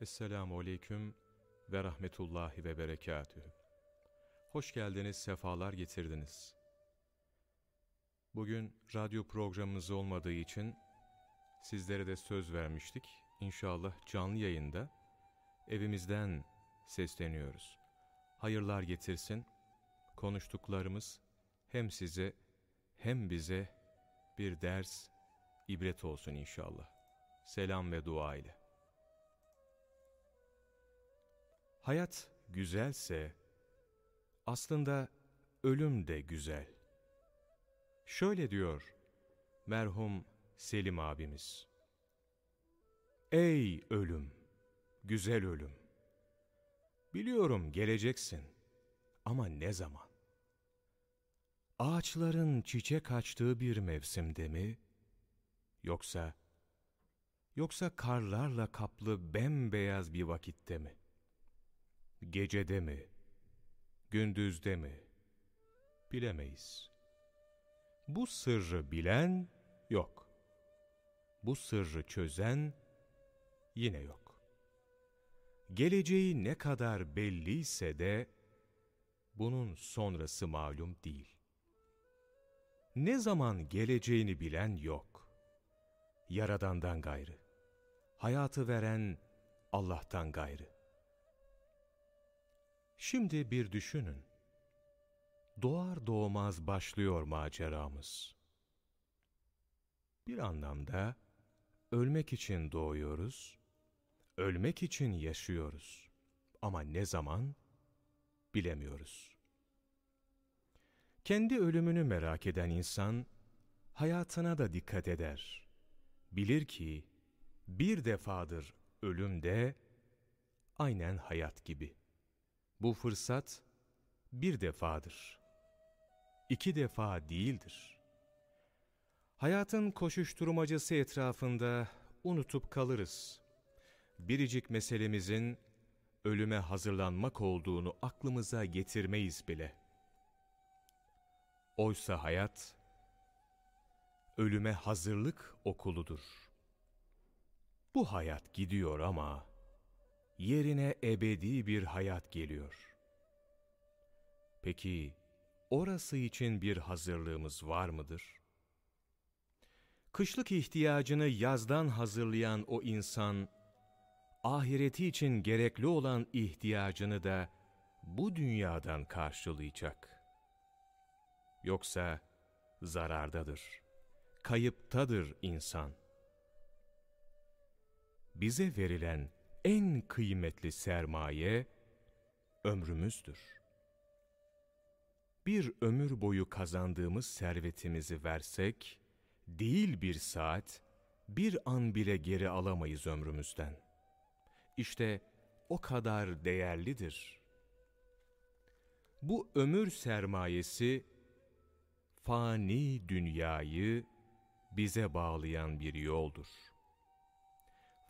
Esselamu Aleyküm ve Rahmetullahi ve Berekatühü. Hoş geldiniz, sefalar getirdiniz. Bugün radyo programımız olmadığı için sizlere de söz vermiştik. İnşallah canlı yayında evimizden sesleniyoruz. Hayırlar getirsin, konuştuklarımız hem size hem bize bir ders, ibret olsun inşallah. Selam ve dua ile. Hayat güzelse aslında ölüm de güzel. Şöyle diyor merhum Selim abimiz. Ey ölüm, güzel ölüm. Biliyorum geleceksin ama ne zaman? Ağaçların çiçek açtığı bir mevsimde mi? Yoksa, yoksa karlarla kaplı bembeyaz bir vakitte mi? Gecede mi? Gündüzde mi? Bilemeyiz. Bu sırrı bilen yok. Bu sırrı çözen yine yok. Geleceği ne kadar belliyse de bunun sonrası malum değil. Ne zaman geleceğini bilen yok. Yaradandan gayrı. Hayatı veren Allah'tan gayrı. Şimdi bir düşünün. Doğar doğmaz başlıyor maceramız. Bir anlamda ölmek için doğuyoruz, ölmek için yaşıyoruz. Ama ne zaman bilemiyoruz. Kendi ölümünü merak eden insan hayatına da dikkat eder. Bilir ki bir defadır ölüm de aynen hayat gibi. Bu fırsat bir defadır. İki defa değildir. Hayatın koşuşturmacası etrafında unutup kalırız. Biricik meselemizin ölüme hazırlanmak olduğunu aklımıza getirmeyiz bile. Oysa hayat, ölüme hazırlık okuludur. Bu hayat gidiyor ama yerine ebedi bir hayat geliyor. Peki orası için bir hazırlığımız var mıdır? Kışlık ihtiyacını yazdan hazırlayan o insan, ahireti için gerekli olan ihtiyacını da bu dünyadan karşılayacak. Yoksa zarardadır, kayıptadır insan. Bize verilen en kıymetli sermaye ömrümüzdür. Bir ömür boyu kazandığımız servetimizi versek, değil bir saat, bir an bile geri alamayız ömrümüzden. İşte o kadar değerlidir. Bu ömür sermayesi, fani dünyayı bize bağlayan bir yoldur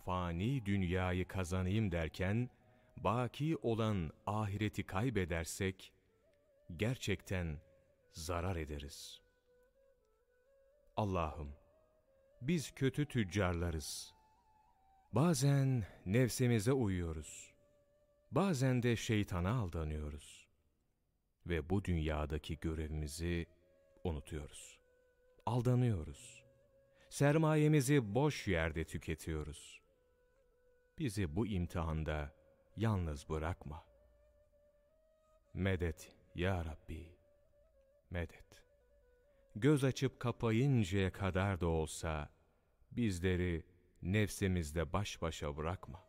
fani dünyayı kazanayım derken, baki olan ahireti kaybedersek, gerçekten zarar ederiz. Allah'ım, biz kötü tüccarlarız. Bazen nefsimize uyuyoruz. Bazen de şeytana aldanıyoruz. Ve bu dünyadaki görevimizi unutuyoruz. Aldanıyoruz. Sermayemizi boş yerde tüketiyoruz. Bizi bu imtihanda yalnız bırakma. Medet ya Rabbi, medet. Göz açıp kapayıncaya kadar da olsa bizleri nefsimizde baş başa bırakma.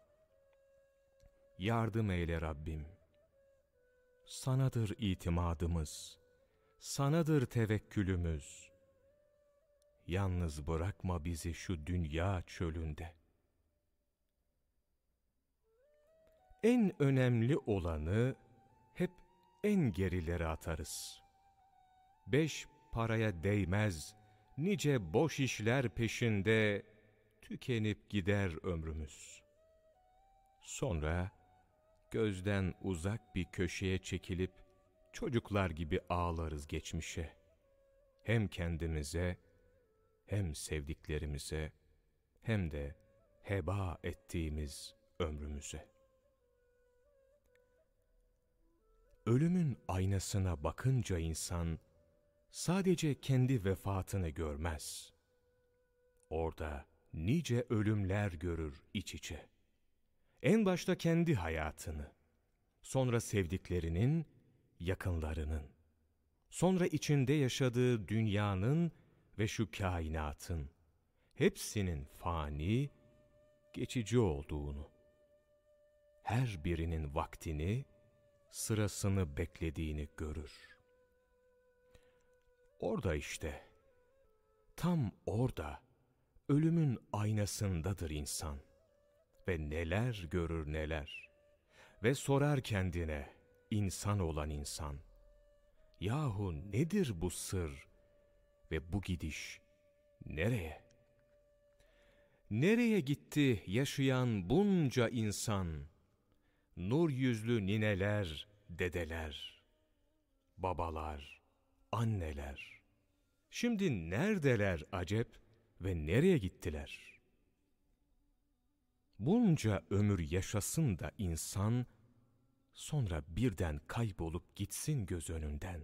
Yardım eyle Rabbim. Sanadır itimadımız, sanadır tevekkülümüz. Yalnız bırakma bizi şu dünya çölünde. En önemli olanı hep en gerilere atarız. Beş paraya değmez, nice boş işler peşinde tükenip gider ömrümüz. Sonra gözden uzak bir köşeye çekilip çocuklar gibi ağlarız geçmişe. Hem kendimize, hem sevdiklerimize, hem de heba ettiğimiz ömrümüze. Ölümün aynasına bakınca insan, sadece kendi vefatını görmez. Orada nice ölümler görür iç içe. En başta kendi hayatını, sonra sevdiklerinin, yakınlarının, sonra içinde yaşadığı dünyanın ve şu kainatın, hepsinin fani, geçici olduğunu, her birinin vaktini, sırasını beklediğini görür. Orada işte, tam orada, ölümün aynasındadır insan. Ve neler görür neler. Ve sorar kendine, insan olan insan. Yahu nedir bu sır ve bu gidiş nereye? Nereye gitti yaşayan bunca insan? Nur yüzlü nineler, dedeler, babalar, anneler. Şimdi neredeler acep ve nereye gittiler? Bunca ömür yaşasın da insan, sonra birden kaybolup gitsin göz önünden.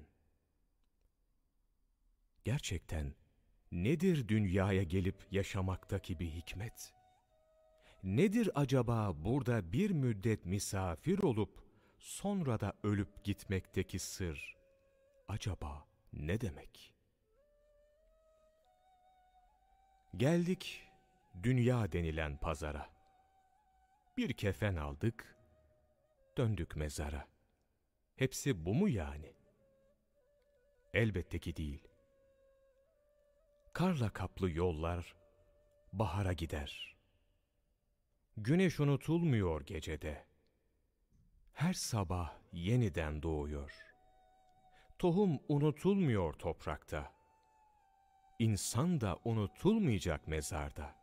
Gerçekten nedir dünyaya gelip yaşamaktaki bir hikmet? Nedir acaba burada bir müddet misafir olup sonra da ölüp gitmekteki sır? Acaba ne demek? Geldik dünya denilen pazara. Bir kefen aldık, döndük mezara. Hepsi bu mu yani? Elbette ki değil. Karla kaplı yollar bahara gider. Güneş unutulmuyor gecede. Her sabah yeniden doğuyor. Tohum unutulmuyor toprakta. İnsan da unutulmayacak mezarda.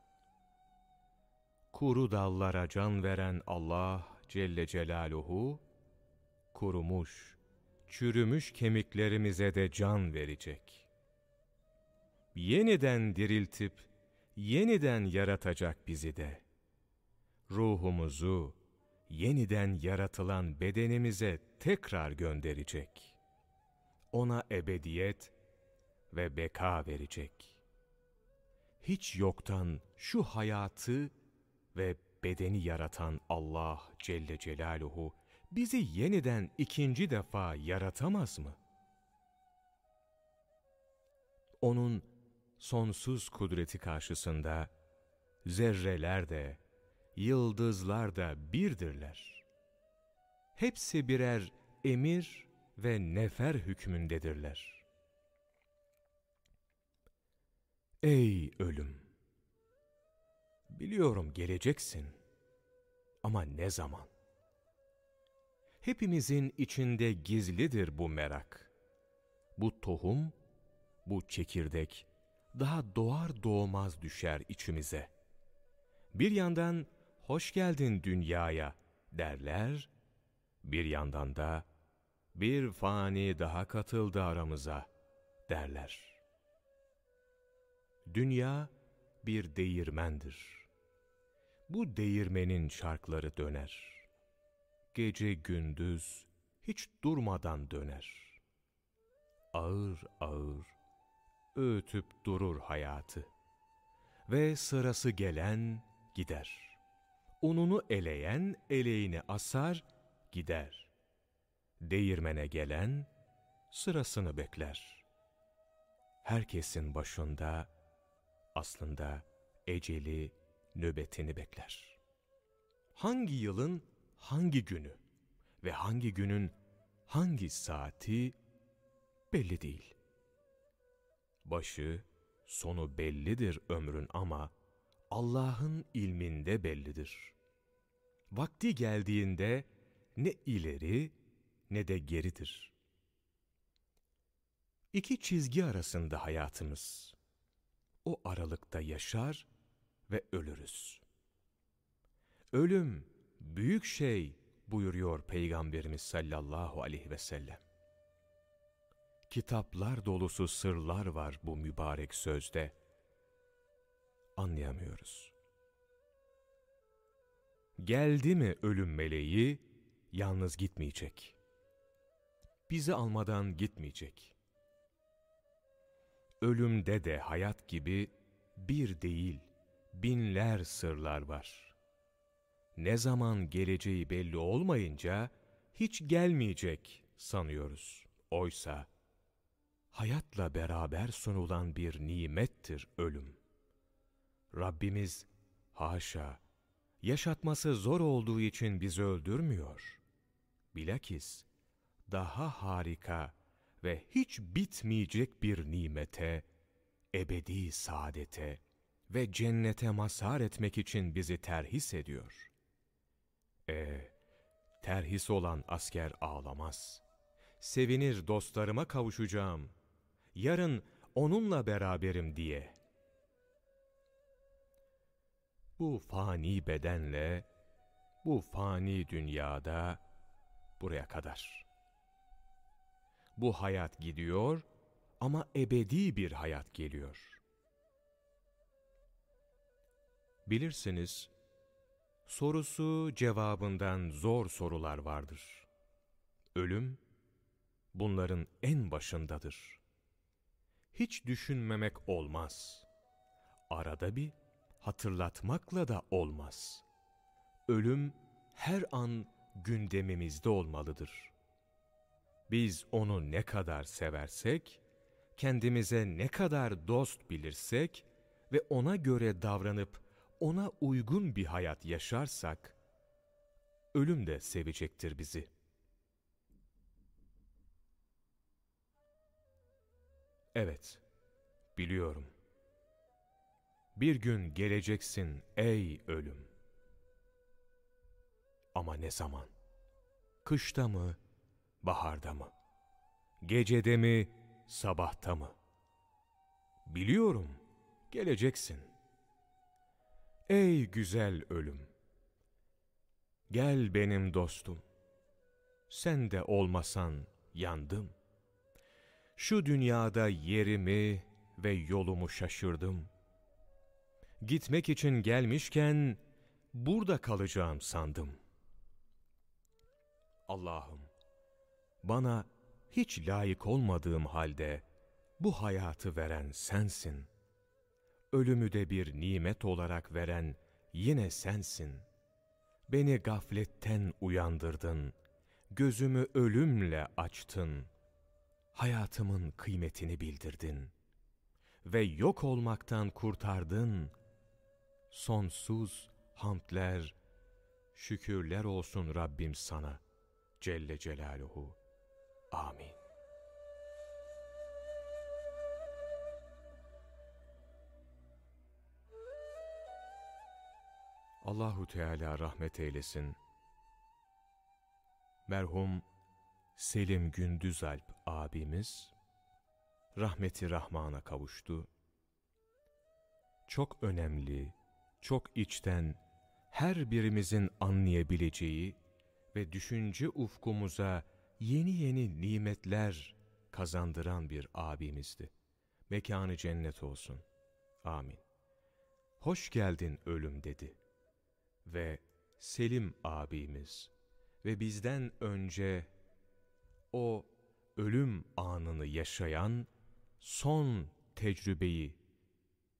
Kuru dallara can veren Allah Celle Celaluhu, kurumuş, çürümüş kemiklerimize de can verecek. Yeniden diriltip, yeniden yaratacak bizi de. Ruhumuzu, yeniden yaratılan bedenimize tekrar gönderecek. Ona ebediyet ve beka verecek. Hiç yoktan şu hayatı ve bedeni yaratan Allah Celle Celaluhu bizi yeniden ikinci defa yaratamaz mı? Onun sonsuz kudreti karşısında zerreler de, yıldızlar da birdirler. Hepsi birer emir ve nefer hükmündedirler. Ey ölüm! Biliyorum geleceksin. Ama ne zaman? Hepimizin içinde gizlidir bu merak. Bu tohum, bu çekirdek daha doğar doğmaz düşer içimize. Bir yandan hoş geldin dünyaya derler, bir yandan da bir fani daha katıldı aramıza derler. Dünya bir değirmendir. Bu değirmenin şarkları döner. Gece gündüz hiç durmadan döner. Ağır ağır öğütüp durur hayatı. Ve sırası gelen gider. Ununu eleyen eleğini asar gider. Değirmene gelen sırasını bekler. Herkesin başında aslında eceli nöbetini bekler. Hangi yılın hangi günü ve hangi günün hangi saati belli değil. Başı, sonu bellidir ömrün ama Allah'ın ilminde bellidir. Vakti geldiğinde ne ileri ne de geridir. İki çizgi arasında hayatımız. O aralıkta yaşar ve ölürüz. Ölüm büyük şey buyuruyor Peygamberimiz sallallahu aleyhi ve sellem. Kitaplar dolusu sırlar var bu mübarek sözde. Anlayamıyoruz. Geldi mi ölüm meleği, yalnız gitmeyecek. Bizi almadan gitmeyecek. Ölümde de hayat gibi bir değil, binler sırlar var. Ne zaman geleceği belli olmayınca hiç gelmeyecek sanıyoruz. Oysa hayatla beraber sunulan bir nimettir ölüm. Rabbimiz haşa yaşatması zor olduğu için bizi öldürmüyor. Bilakis daha harika ve hiç bitmeyecek bir nimete, ebedi saadete ve cennete mazhar etmek için bizi terhis ediyor. E, terhis olan asker ağlamaz. Sevinir dostlarıma kavuşacağım. Yarın onunla beraberim diye. Bu fani bedenle, bu fani dünyada buraya kadar. Bu hayat gidiyor ama ebedi bir hayat geliyor. Bilirsiniz, sorusu cevabından zor sorular vardır. Ölüm, bunların en başındadır. Hiç düşünmemek olmaz. Arada bir hatırlatmakla da olmaz. Ölüm her an gündemimizde olmalıdır. Biz onu ne kadar seversek, kendimize ne kadar dost bilirsek ve ona göre davranıp ona uygun bir hayat yaşarsak, ölüm de sevecektir bizi. Evet, biliyorum. Bir gün geleceksin ey ölüm. Ama ne zaman? Kışta mı, baharda mı? Gecede mi, sabahta mı? Biliyorum, geleceksin. Ey güzel ölüm! Gel benim dostum. Sen de olmasan yandım. Şu dünyada yerimi ve yolumu şaşırdım. Gitmek için gelmişken burada kalacağım sandım. Allah'ım, bana hiç layık olmadığım halde bu hayatı veren sensin. Ölümü de bir nimet olarak veren yine sensin. Beni gafletten uyandırdın, gözümü ölümle açtın. Hayatımın kıymetini bildirdin ve yok olmaktan kurtardın. Sonsuz hamdler, şükürler olsun Rabbim sana. Celle Celaluhu. Amin. Allahu Teala rahmet eylesin. Merhum Selim Gündüzalp abimiz rahmeti rahmana kavuştu. Çok önemli, çok içten, her birimizin anlayabileceği ve düşünce ufkumuza yeni yeni nimetler kazandıran bir abimizdi. Mekanı cennet olsun. Amin. Hoş geldin ölüm dedi. Ve Selim abimiz ve bizden önce o ölüm anını yaşayan, son tecrübeyi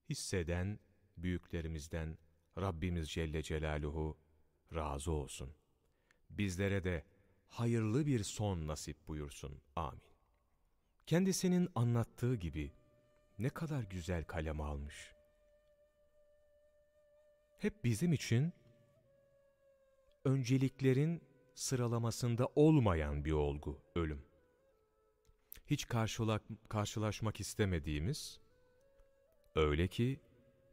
hisseden büyüklerimizden Rabbimiz Celle Celaluhu razı olsun. Bizlere de hayırlı bir son nasip buyursun. Amin. Kendisinin anlattığı gibi ne kadar güzel kalem almış. Hep bizim için önceliklerin sıralamasında olmayan bir olgu ölüm. Hiç karşılaşmak istemediğimiz, öyle ki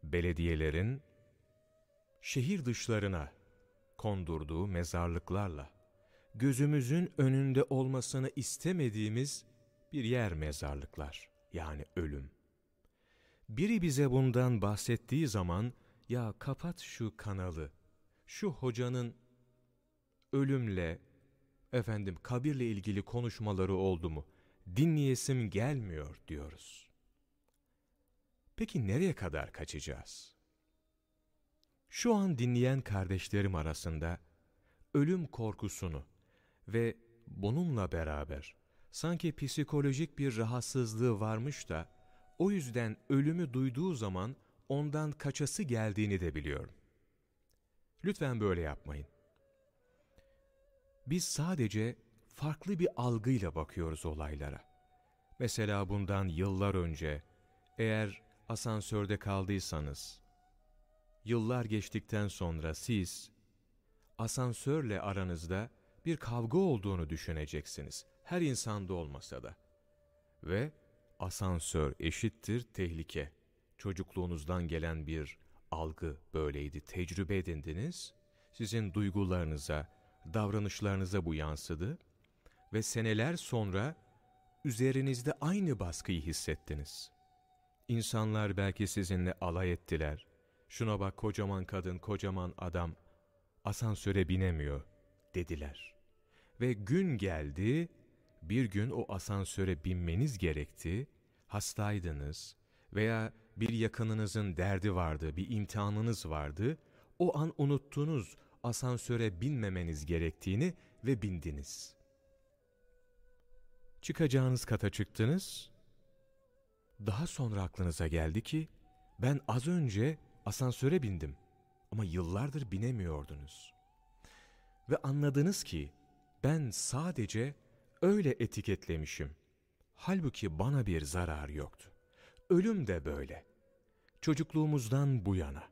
belediyelerin şehir dışlarına kondurduğu mezarlıklarla gözümüzün önünde olmasını istemediğimiz bir yer mezarlıklar, yani ölüm. Biri bize bundan bahsettiği zaman, ya kapat şu kanalı, şu hocanın ölümle, efendim kabirle ilgili konuşmaları oldu mu, dinleyesim gelmiyor diyoruz. Peki nereye kadar kaçacağız? Şu an dinleyen kardeşlerim arasında ölüm korkusunu ve bununla beraber sanki psikolojik bir rahatsızlığı varmış da o yüzden ölümü duyduğu zaman ondan kaçası geldiğini de biliyorum. Lütfen böyle yapmayın. Biz sadece farklı bir algıyla bakıyoruz olaylara. Mesela bundan yıllar önce eğer asansörde kaldıysanız, yıllar geçtikten sonra siz asansörle aranızda bir kavga olduğunu düşüneceksiniz. Her insanda olmasa da. Ve asansör eşittir tehlike. Çocukluğunuzdan gelen bir algı böyleydi. Tecrübe edindiniz. Sizin duygularınıza, davranışlarınıza bu yansıdı. Ve seneler sonra üzerinizde aynı baskıyı hissettiniz. İnsanlar belki sizinle alay ettiler. Şuna bak kocaman kadın, kocaman adam asansöre binemiyor dediler. Ve gün geldi, bir gün o asansöre binmeniz gerekti, hastaydınız veya bir yakınınızın derdi vardı, bir imtihanınız vardı, o an unuttunuz asansöre binmemeniz gerektiğini ve bindiniz. Çıkacağınız kata çıktınız, daha sonra aklınıza geldi ki, ben az önce asansöre bindim ama yıllardır binemiyordunuz. Ve anladınız ki, ben sadece öyle etiketlemişim. Halbuki bana bir zarar yoktu. Ölüm de böyle. Çocukluğumuzdan bu yana.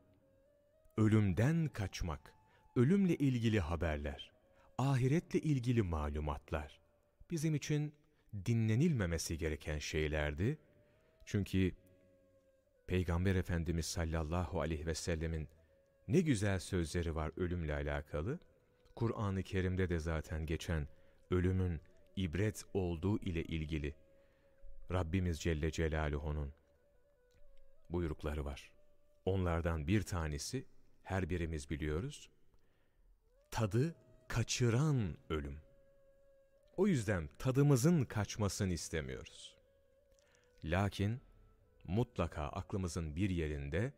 Ölümden kaçmak, ölümle ilgili haberler, ahiretle ilgili malumatlar bizim için dinlenilmemesi gereken şeylerdi. Çünkü Peygamber Efendimiz sallallahu aleyhi ve sellemin ne güzel sözleri var ölümle alakalı. Kur'an-ı Kerim'de de zaten geçen ölümün ibret olduğu ile ilgili Rabbimiz Celle Celaluhu'nun buyrukları var. Onlardan bir tanesi her birimiz biliyoruz. Tadı kaçıran ölüm. O yüzden tadımızın kaçmasını istemiyoruz. Lakin mutlaka aklımızın bir yerinde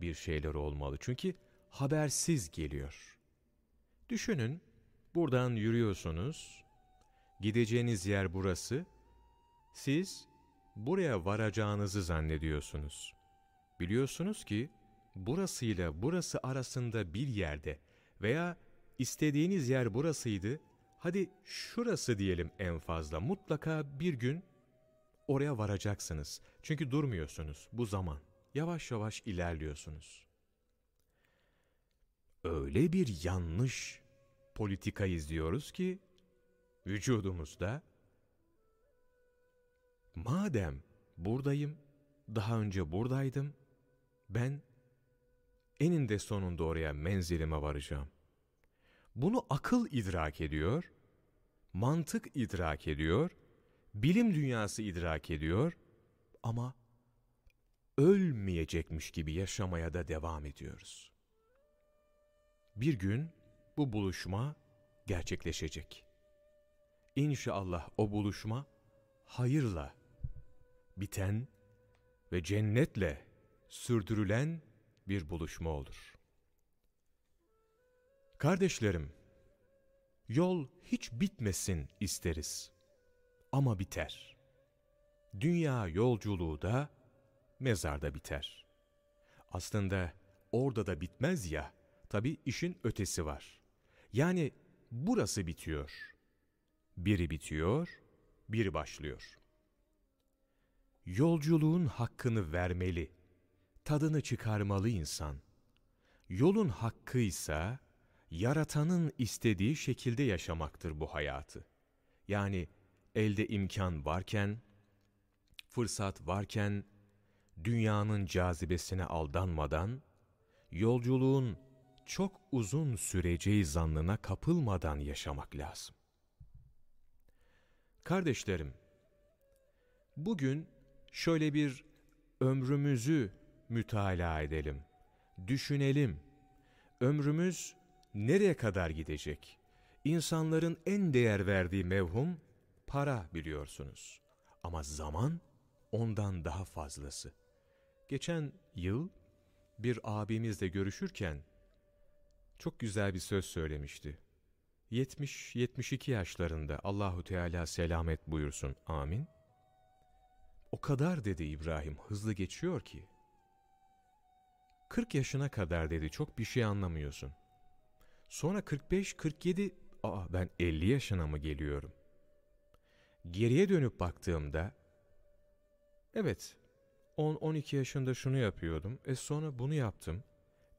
bir şeyler olmalı. Çünkü habersiz geliyor. Düşünün, buradan yürüyorsunuz, gideceğiniz yer burası, siz buraya varacağınızı zannediyorsunuz. Biliyorsunuz ki burasıyla burası arasında bir yerde veya istediğiniz yer burasıydı, hadi şurası diyelim en fazla mutlaka bir gün oraya varacaksınız. Çünkü durmuyorsunuz bu zaman. Yavaş yavaş ilerliyorsunuz. Öyle bir yanlış politika izliyoruz ki vücudumuzda madem buradayım, daha önce buradaydım, ben eninde sonunda oraya menzilime varacağım. Bunu akıl idrak ediyor, mantık idrak ediyor, bilim dünyası idrak ediyor ama ölmeyecekmiş gibi yaşamaya da devam ediyoruz. Bir gün bu buluşma gerçekleşecek. İnşallah o buluşma hayırla biten ve cennetle sürdürülen bir buluşma olur. Kardeşlerim, yol hiç bitmesin isteriz ama biter. Dünya yolculuğu da mezarda biter. Aslında orada da bitmez ya, tabi işin ötesi var. Yani burası bitiyor. Biri bitiyor, biri başlıyor. Yolculuğun hakkını vermeli, tadını çıkarmalı insan. Yolun hakkıysa, yaratanın istediği şekilde yaşamaktır bu hayatı. Yani elde imkan varken, fırsat varken, dünyanın cazibesine aldanmadan, yolculuğun çok uzun süreceği zannına kapılmadan yaşamak lazım. Kardeşlerim, bugün şöyle bir ömrümüzü mütalaa edelim, düşünelim. Ömrümüz nereye kadar gidecek? İnsanların en değer verdiği mevhum para biliyorsunuz. Ama zaman ondan daha fazlası. Geçen yıl bir abimizle görüşürken çok güzel bir söz söylemişti. 70-72 yaşlarında Allahu Teala selamet buyursun. Amin. O kadar dedi İbrahim hızlı geçiyor ki. 40 yaşına kadar dedi çok bir şey anlamıyorsun. Sonra 45-47 aa ben 50 yaşına mı geliyorum? Geriye dönüp baktığımda evet 10-12 yaşında şunu yapıyordum. E sonra bunu yaptım.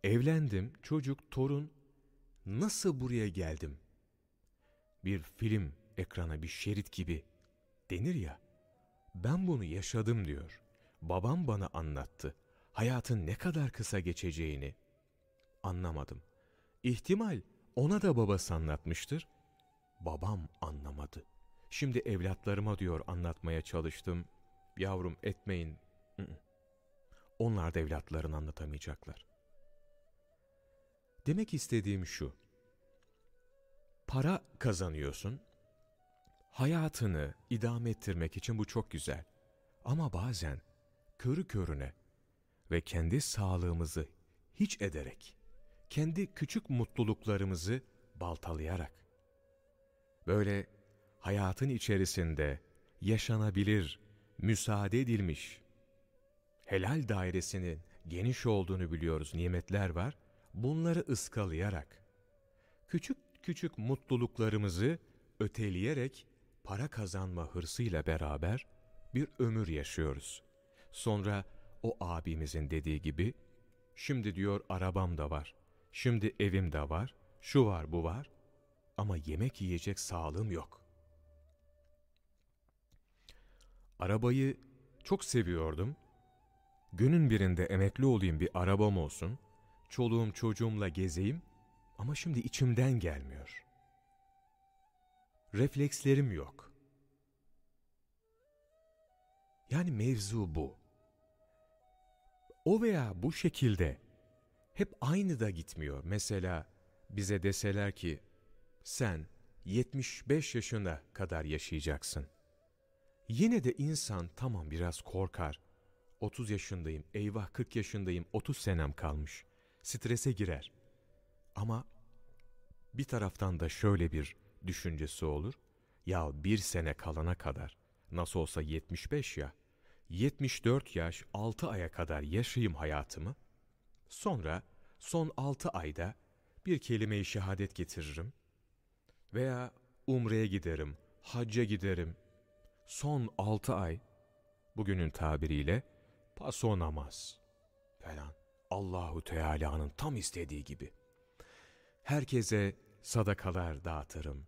Evlendim, çocuk, torun. Nasıl buraya geldim? Bir film ekrana bir şerit gibi denir ya. Ben bunu yaşadım diyor. Babam bana anlattı. Hayatın ne kadar kısa geçeceğini anlamadım. İhtimal ona da babası anlatmıştır. Babam anlamadı. Şimdi evlatlarıma diyor anlatmaya çalıştım. Yavrum etmeyin. Onlar da evlatlarını anlatamayacaklar. Demek istediğim şu. Para kazanıyorsun. Hayatını idame ettirmek için bu çok güzel. Ama bazen körü körüne ve kendi sağlığımızı hiç ederek, kendi küçük mutluluklarımızı baltalayarak, böyle hayatın içerisinde yaşanabilir, müsaade edilmiş, helal dairesinin geniş olduğunu biliyoruz, nimetler var, bunları ıskalayarak, küçük küçük mutluluklarımızı öteleyerek para kazanma hırsıyla beraber bir ömür yaşıyoruz. Sonra o abimizin dediği gibi, şimdi diyor arabam da var, şimdi evim de var, şu var bu var ama yemek yiyecek sağlığım yok. Arabayı çok seviyordum. Günün birinde emekli olayım bir arabam olsun, çoluğum çocuğumla gezeyim ama şimdi içimden gelmiyor. Reflekslerim yok. Yani mevzu bu. O veya bu şekilde hep aynı da gitmiyor. Mesela bize deseler ki sen 75 yaşına kadar yaşayacaksın. Yine de insan tamam biraz korkar. 30 yaşındayım, eyvah 40 yaşındayım, 30 senem kalmış. Strese girer. Ama bir taraftan da şöyle bir düşüncesi olur. Ya bir sene kalana kadar, nasıl olsa 75 ya, 74 yaş 6 aya kadar yaşayayım hayatımı. Sonra son 6 ayda bir kelime-i şehadet getiririm. Veya umreye giderim, hacca giderim. Son 6 ay, bugünün tabiriyle paso namaz falan. Allahu Teala'nın tam istediği gibi. Herkese sadakalar dağıtırım.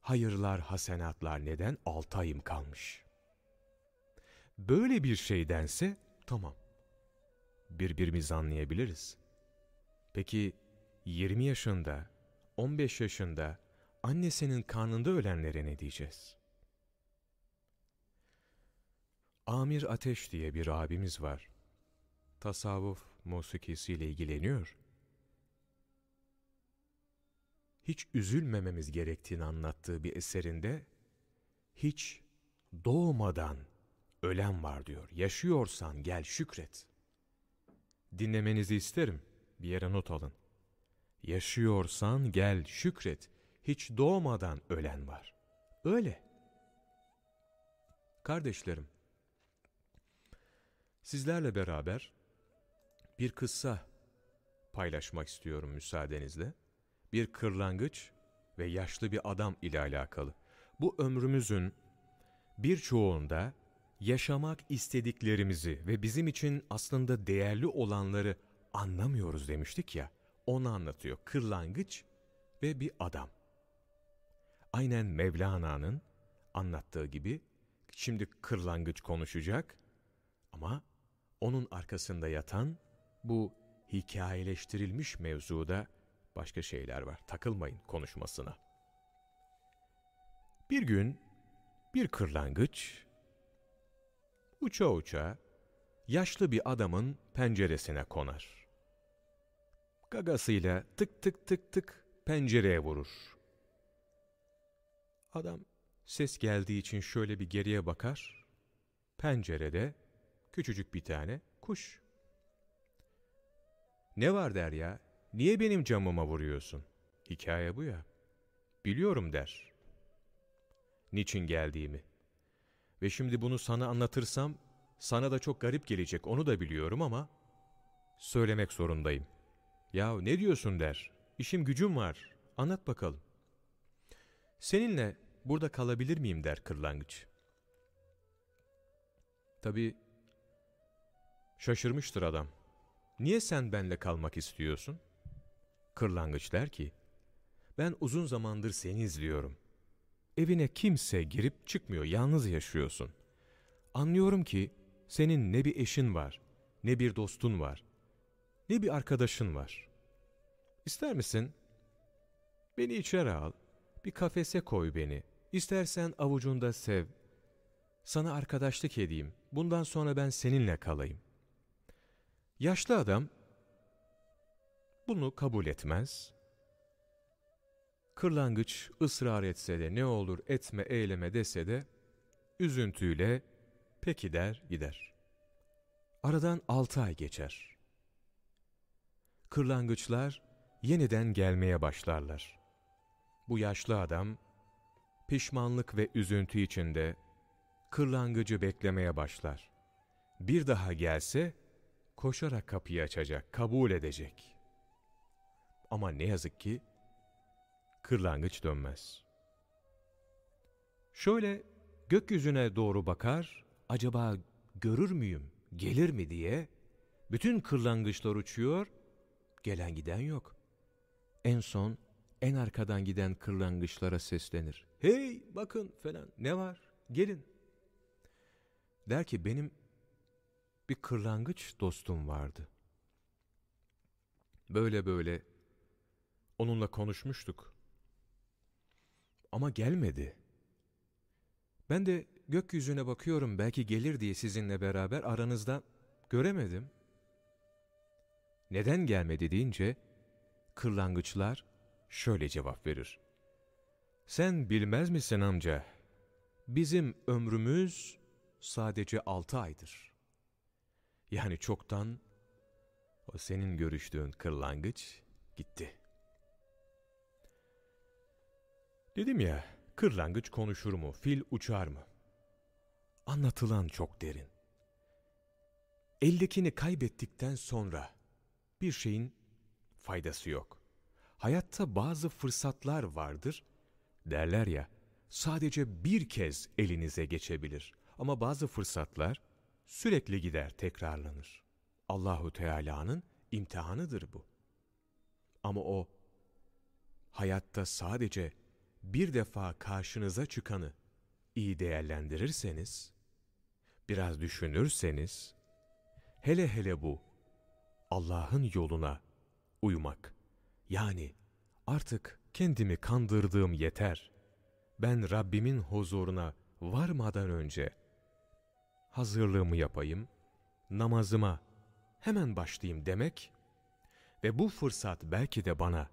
Hayırlar, hasenatlar neden? Altı ayım kalmış. Böyle bir şeydense tamam. Birbirimizi anlayabiliriz. Peki 20 yaşında, 15 yaşında annesinin karnında ölenlere ne diyeceğiz? Amir Ateş diye bir abimiz var. Tasavvuf musikisiyle ilgileniyor. hiç üzülmememiz gerektiğini anlattığı bir eserinde hiç doğmadan ölen var diyor. Yaşıyorsan gel şükret. Dinlemenizi isterim. Bir yere not alın. Yaşıyorsan gel şükret. Hiç doğmadan ölen var. Öyle. Kardeşlerim, sizlerle beraber bir kıssa paylaşmak istiyorum müsaadenizle bir kırlangıç ve yaşlı bir adam ile alakalı. Bu ömrümüzün birçoğunda yaşamak istediklerimizi ve bizim için aslında değerli olanları anlamıyoruz demiştik ya. Onu anlatıyor. Kırlangıç ve bir adam. Aynen Mevlana'nın anlattığı gibi şimdi kırlangıç konuşacak ama onun arkasında yatan bu hikayeleştirilmiş mevzuda başka şeyler var. Takılmayın konuşmasına. Bir gün bir kırlangıç uça uça yaşlı bir adamın penceresine konar. Gagasıyla tık tık tık tık pencereye vurur. Adam ses geldiği için şöyle bir geriye bakar. Pencerede küçücük bir tane kuş. Ne var der ya? Niye benim camıma vuruyorsun? Hikaye bu ya. Biliyorum der. Niçin geldiğimi. Ve şimdi bunu sana anlatırsam sana da çok garip gelecek onu da biliyorum ama söylemek zorundayım. Ya ne diyorsun der. İşim gücüm var. Anlat bakalım. Seninle burada kalabilir miyim der kırlangıç. Tabi şaşırmıştır adam. Niye sen benle kalmak istiyorsun? Kırlangıç der ki, ben uzun zamandır seni izliyorum. Evine kimse girip çıkmıyor, yalnız yaşıyorsun. Anlıyorum ki senin ne bir eşin var, ne bir dostun var, ne bir arkadaşın var. İster misin? Beni içeri al, bir kafese koy beni. İstersen avucunda sev. Sana arkadaşlık edeyim. Bundan sonra ben seninle kalayım. Yaşlı adam bunu kabul etmez. Kırlangıç ısrar etse de ne olur etme eyleme dese de üzüntüyle peki der gider. Aradan altı ay geçer. Kırlangıçlar yeniden gelmeye başlarlar. Bu yaşlı adam pişmanlık ve üzüntü içinde kırlangıcı beklemeye başlar. Bir daha gelse koşarak kapıyı açacak, kabul edecek. Ama ne yazık ki kırlangıç dönmez. Şöyle gökyüzüne doğru bakar, acaba görür müyüm, gelir mi diye bütün kırlangıçlar uçuyor, gelen giden yok. En son en arkadan giden kırlangıçlara seslenir. Hey bakın falan ne var gelin. Der ki benim bir kırlangıç dostum vardı. Böyle böyle onunla konuşmuştuk. Ama gelmedi. Ben de gökyüzüne bakıyorum belki gelir diye sizinle beraber aranızda göremedim. Neden gelmedi deyince kırlangıçlar şöyle cevap verir. Sen bilmez misin amca? Bizim ömrümüz sadece altı aydır. Yani çoktan o senin görüştüğün kırlangıç gitti. Dedim ya, kırlangıç konuşur mu, fil uçar mı? Anlatılan çok derin. Eldekini kaybettikten sonra bir şeyin faydası yok. Hayatta bazı fırsatlar vardır. Derler ya, sadece bir kez elinize geçebilir. Ama bazı fırsatlar sürekli gider, tekrarlanır. Allahu Teala'nın imtihanıdır bu. Ama o hayatta sadece bir defa karşınıza çıkanı iyi değerlendirirseniz, biraz düşünürseniz, hele hele bu Allah'ın yoluna uymak yani artık kendimi kandırdığım yeter. Ben Rabbimin huzuruna varmadan önce hazırlığımı yapayım, namazıma hemen başlayayım demek ve bu fırsat belki de bana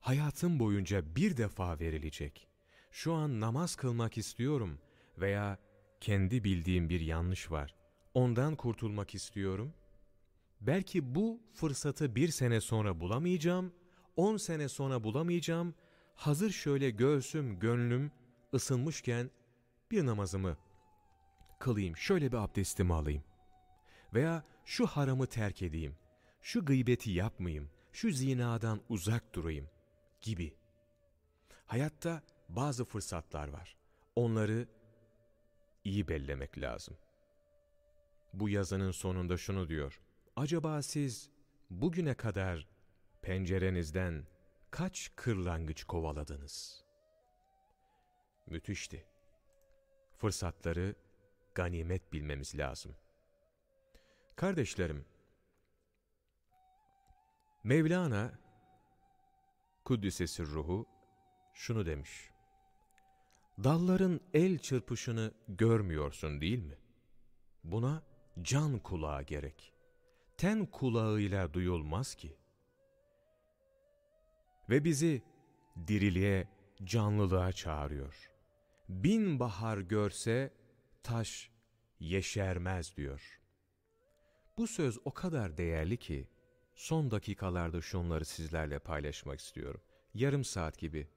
hayatım boyunca bir defa verilecek. Şu an namaz kılmak istiyorum veya kendi bildiğim bir yanlış var. Ondan kurtulmak istiyorum. Belki bu fırsatı bir sene sonra bulamayacağım 10 sene sonra bulamayacağım, hazır şöyle göğsüm, gönlüm ısınmışken bir namazımı kılayım, şöyle bir abdestimi alayım. Veya şu haramı terk edeyim, şu gıybeti yapmayayım, şu zinadan uzak durayım gibi. Hayatta bazı fırsatlar var. Onları iyi bellemek lazım. Bu yazının sonunda şunu diyor. Acaba siz bugüne kadar pencerenizden kaç kırlangıç kovaladınız? Müthişti. Fırsatları ganimet bilmemiz lazım. Kardeşlerim, Mevlana, Kuddisesi ruhu, şunu demiş. Dalların el çırpışını görmüyorsun değil mi? Buna can kulağı gerek. Ten kulağıyla duyulmaz ki ve bizi diriliğe, canlılığa çağırıyor. Bin bahar görse taş yeşermez diyor. Bu söz o kadar değerli ki son dakikalarda şunları sizlerle paylaşmak istiyorum. Yarım saat gibi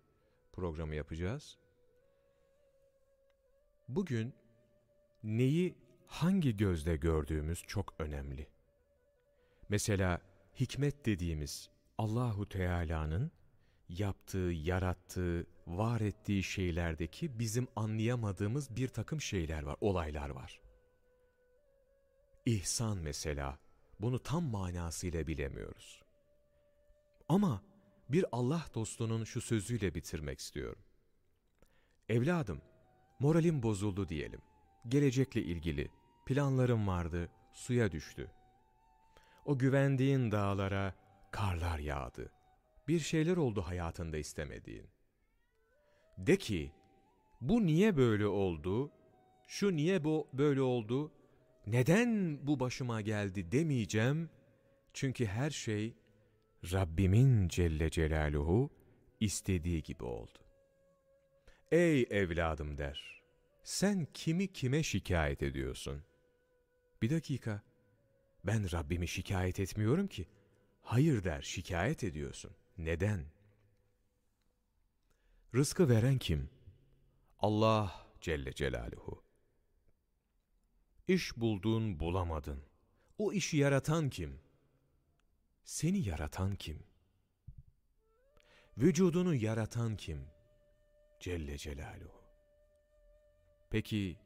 programı yapacağız. Bugün neyi hangi gözle gördüğümüz çok önemli. Mesela hikmet dediğimiz Allahu Teala'nın yaptığı, yarattığı, var ettiği şeylerdeki bizim anlayamadığımız bir takım şeyler var, olaylar var. İhsan mesela, bunu tam manasıyla bilemiyoruz. Ama bir Allah dostunun şu sözüyle bitirmek istiyorum. Evladım, moralim bozuldu diyelim. Gelecekle ilgili planlarım vardı, suya düştü. O güvendiğin dağlara karlar yağdı. Bir şeyler oldu hayatında istemediğin. De ki, bu niye böyle oldu? Şu niye bu böyle oldu? Neden bu başıma geldi demeyeceğim. Çünkü her şey Rabbimin Celle Celaluhu istediği gibi oldu. Ey evladım der, sen kimi kime şikayet ediyorsun? Bir dakika, ben Rabbimi şikayet etmiyorum ki. Hayır der, şikayet ediyorsun. Neden? Rızkı veren kim? Allah Celle Celaluhu. İş buldun bulamadın. O işi yaratan kim? Seni yaratan kim? Vücudunu yaratan kim? Celle Celaluhu. Peki,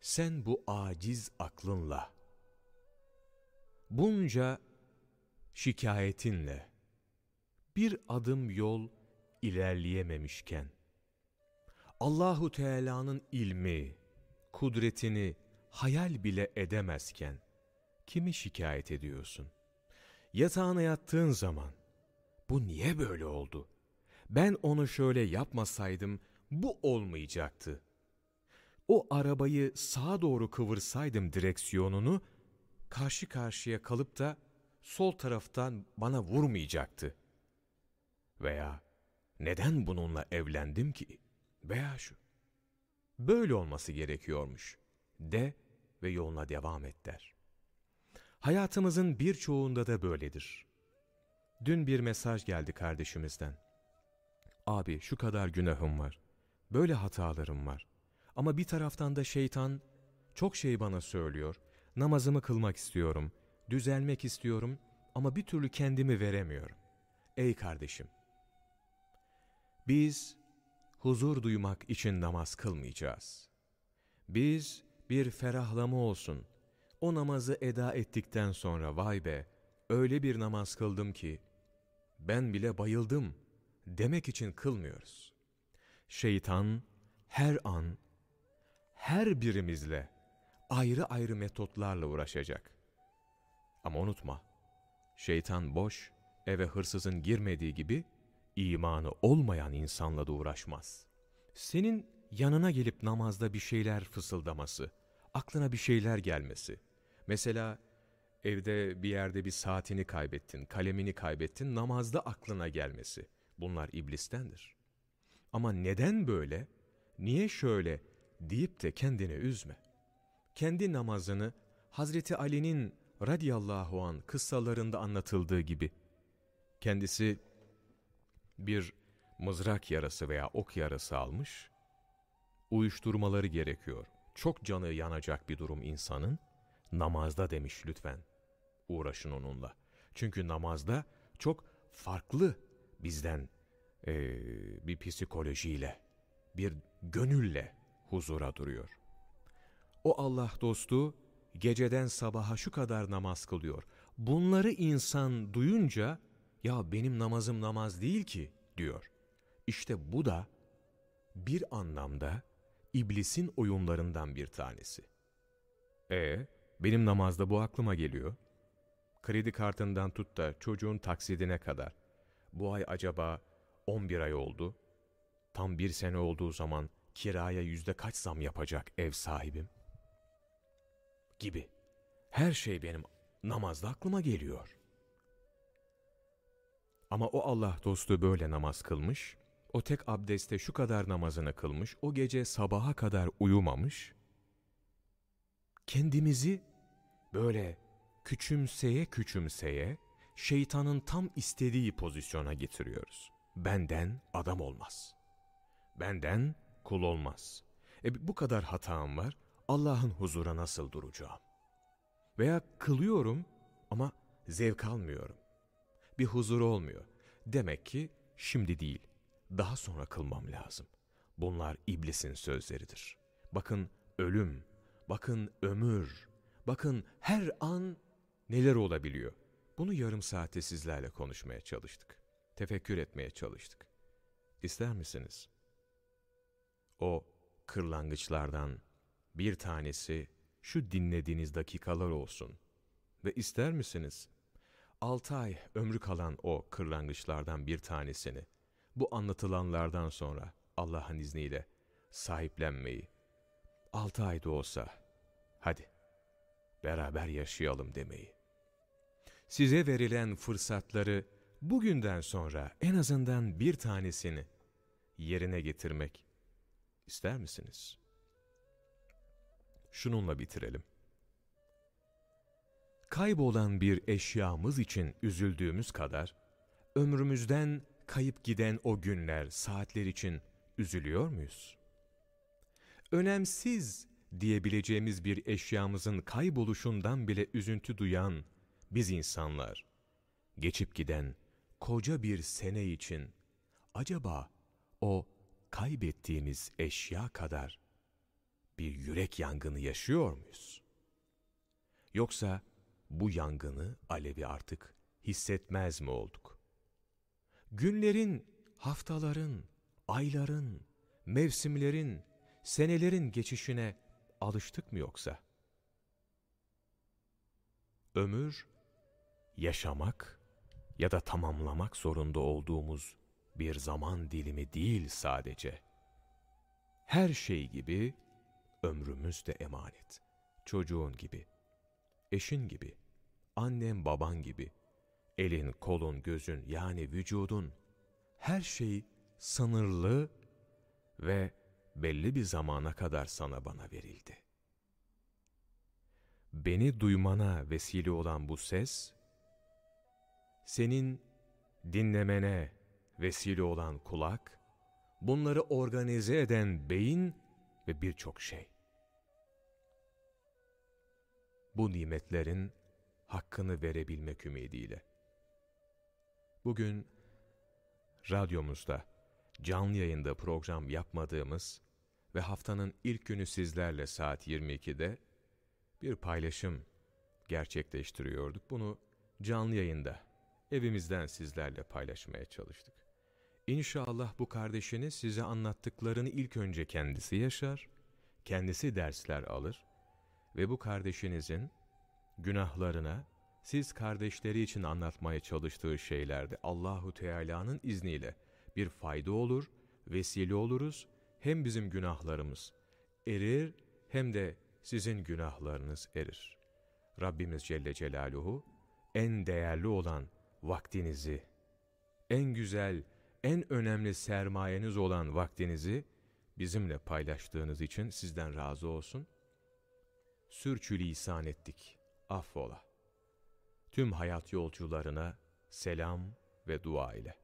sen bu aciz aklınla, bunca şikayetinle, bir adım yol ilerleyememişken, Allahu Teala'nın ilmi, kudretini hayal bile edemezken, kimi şikayet ediyorsun? Yatağına yattığın zaman, bu niye böyle oldu? Ben onu şöyle yapmasaydım, bu olmayacaktı. O arabayı sağa doğru kıvırsaydım direksiyonunu, karşı karşıya kalıp da sol taraftan bana vurmayacaktı. Veya neden bununla evlendim ki? Veya şu. Böyle olması gerekiyormuş. De ve yoluna devam et der. Hayatımızın birçoğunda da böyledir. Dün bir mesaj geldi kardeşimizden. Abi şu kadar günahım var. Böyle hatalarım var. Ama bir taraftan da şeytan çok şey bana söylüyor. Namazımı kılmak istiyorum. Düzelmek istiyorum ama bir türlü kendimi veremiyorum. Ey kardeşim! Biz huzur duymak için namaz kılmayacağız. Biz bir ferahlama olsun. O namazı eda ettikten sonra vay be öyle bir namaz kıldım ki ben bile bayıldım demek için kılmıyoruz. Şeytan her an her birimizle ayrı ayrı metotlarla uğraşacak. Ama unutma, şeytan boş, eve hırsızın girmediği gibi imanı olmayan insanla da uğraşmaz. Senin yanına gelip namazda bir şeyler fısıldaması, aklına bir şeyler gelmesi. Mesela evde bir yerde bir saatini kaybettin, kalemini kaybettin, namazda aklına gelmesi. Bunlar iblistendir. Ama neden böyle, niye şöyle deyip de kendini üzme. Kendi namazını Hazreti Ali'nin radiyallahu an kıssalarında anlatıldığı gibi kendisi bir mızrak yarası veya ok yarası almış, uyuşturmaları gerekiyor. Çok canı yanacak bir durum insanın, namazda demiş lütfen uğraşın onunla. Çünkü namazda çok farklı bizden e, bir psikolojiyle, bir gönülle huzura duruyor. O Allah dostu geceden sabaha şu kadar namaz kılıyor. Bunları insan duyunca ya benim namazım namaz değil ki diyor. İşte bu da bir anlamda iblisin oyunlarından bir tanesi. E benim namazda bu aklıma geliyor. Kredi kartından tut da çocuğun taksidine kadar. Bu ay acaba 11 ay oldu. Tam bir sene olduğu zaman kiraya yüzde kaç zam yapacak ev sahibim? Gibi. Her şey benim namazda aklıma geliyor. Ama o Allah dostu böyle namaz kılmış, o tek abdeste şu kadar namazını kılmış, o gece sabaha kadar uyumamış, kendimizi böyle küçümseye küçümseye şeytanın tam istediği pozisyona getiriyoruz. Benden adam olmaz. Benden kul olmaz. E bu kadar hatam var, Allah'ın huzura nasıl duracağım? Veya kılıyorum ama zevk almıyorum. Bir huzur olmuyor. Demek ki şimdi değil, daha sonra kılmam lazım. Bunlar iblisin sözleridir. Bakın ölüm, bakın ömür, bakın her an neler olabiliyor. Bunu yarım saatte sizlerle konuşmaya çalıştık. Tefekkür etmeye çalıştık. İster misiniz? O kırlangıçlardan bir tanesi şu dinlediğiniz dakikalar olsun. Ve ister misiniz? Altı ay ömrü kalan o kırlangıçlardan bir tanesini bu anlatılanlardan sonra Allah'ın izniyle sahiplenmeyi, altı ayda olsa hadi beraber yaşayalım demeyi. Size verilen fırsatları bugünden sonra en azından bir tanesini yerine getirmek ister misiniz? Şununla bitirelim. Kaybolan bir eşyamız için üzüldüğümüz kadar, ömrümüzden kayıp giden o günler, saatler için üzülüyor muyuz? Önemsiz diyebileceğimiz bir eşyamızın kayboluşundan bile üzüntü duyan biz insanlar, geçip giden koca bir sene için acaba o kaybettiğimiz eşya kadar bir yürek yangını yaşıyor muyuz? Yoksa bu yangını, alevi artık hissetmez mi olduk? Günlerin, haftaların, ayların, mevsimlerin, senelerin geçişine alıştık mı yoksa? Ömür, yaşamak ya da tamamlamak zorunda olduğumuz bir zaman dilimi değil sadece. Her şey gibi ömrümüz de emanet. Çocuğun gibi, eşin gibi, annen baban gibi, elin, kolun, gözün yani vücudun, her şey sınırlı ve belli bir zamana kadar sana bana verildi. Beni duymana vesile olan bu ses, senin dinlemene vesile olan kulak, bunları organize eden beyin ve birçok şey. Bu nimetlerin hakkını verebilmek ümidiyle. Bugün radyomuzda canlı yayında program yapmadığımız ve haftanın ilk günü sizlerle saat 22'de bir paylaşım gerçekleştiriyorduk. Bunu canlı yayında evimizden sizlerle paylaşmaya çalıştık. İnşallah bu kardeşiniz size anlattıklarını ilk önce kendisi yaşar, kendisi dersler alır ve bu kardeşinizin günahlarına siz kardeşleri için anlatmaya çalıştığı şeylerde Allahu Teala'nın izniyle bir fayda olur, vesile oluruz. Hem bizim günahlarımız erir hem de sizin günahlarınız erir. Rabbimiz Celle Celaluhu en değerli olan vaktinizi, en güzel, en önemli sermayeniz olan vaktinizi bizimle paylaştığınız için sizden razı olsun. Sürçülisan ettik, affola. Tüm hayat yolcularına selam ve dua ile.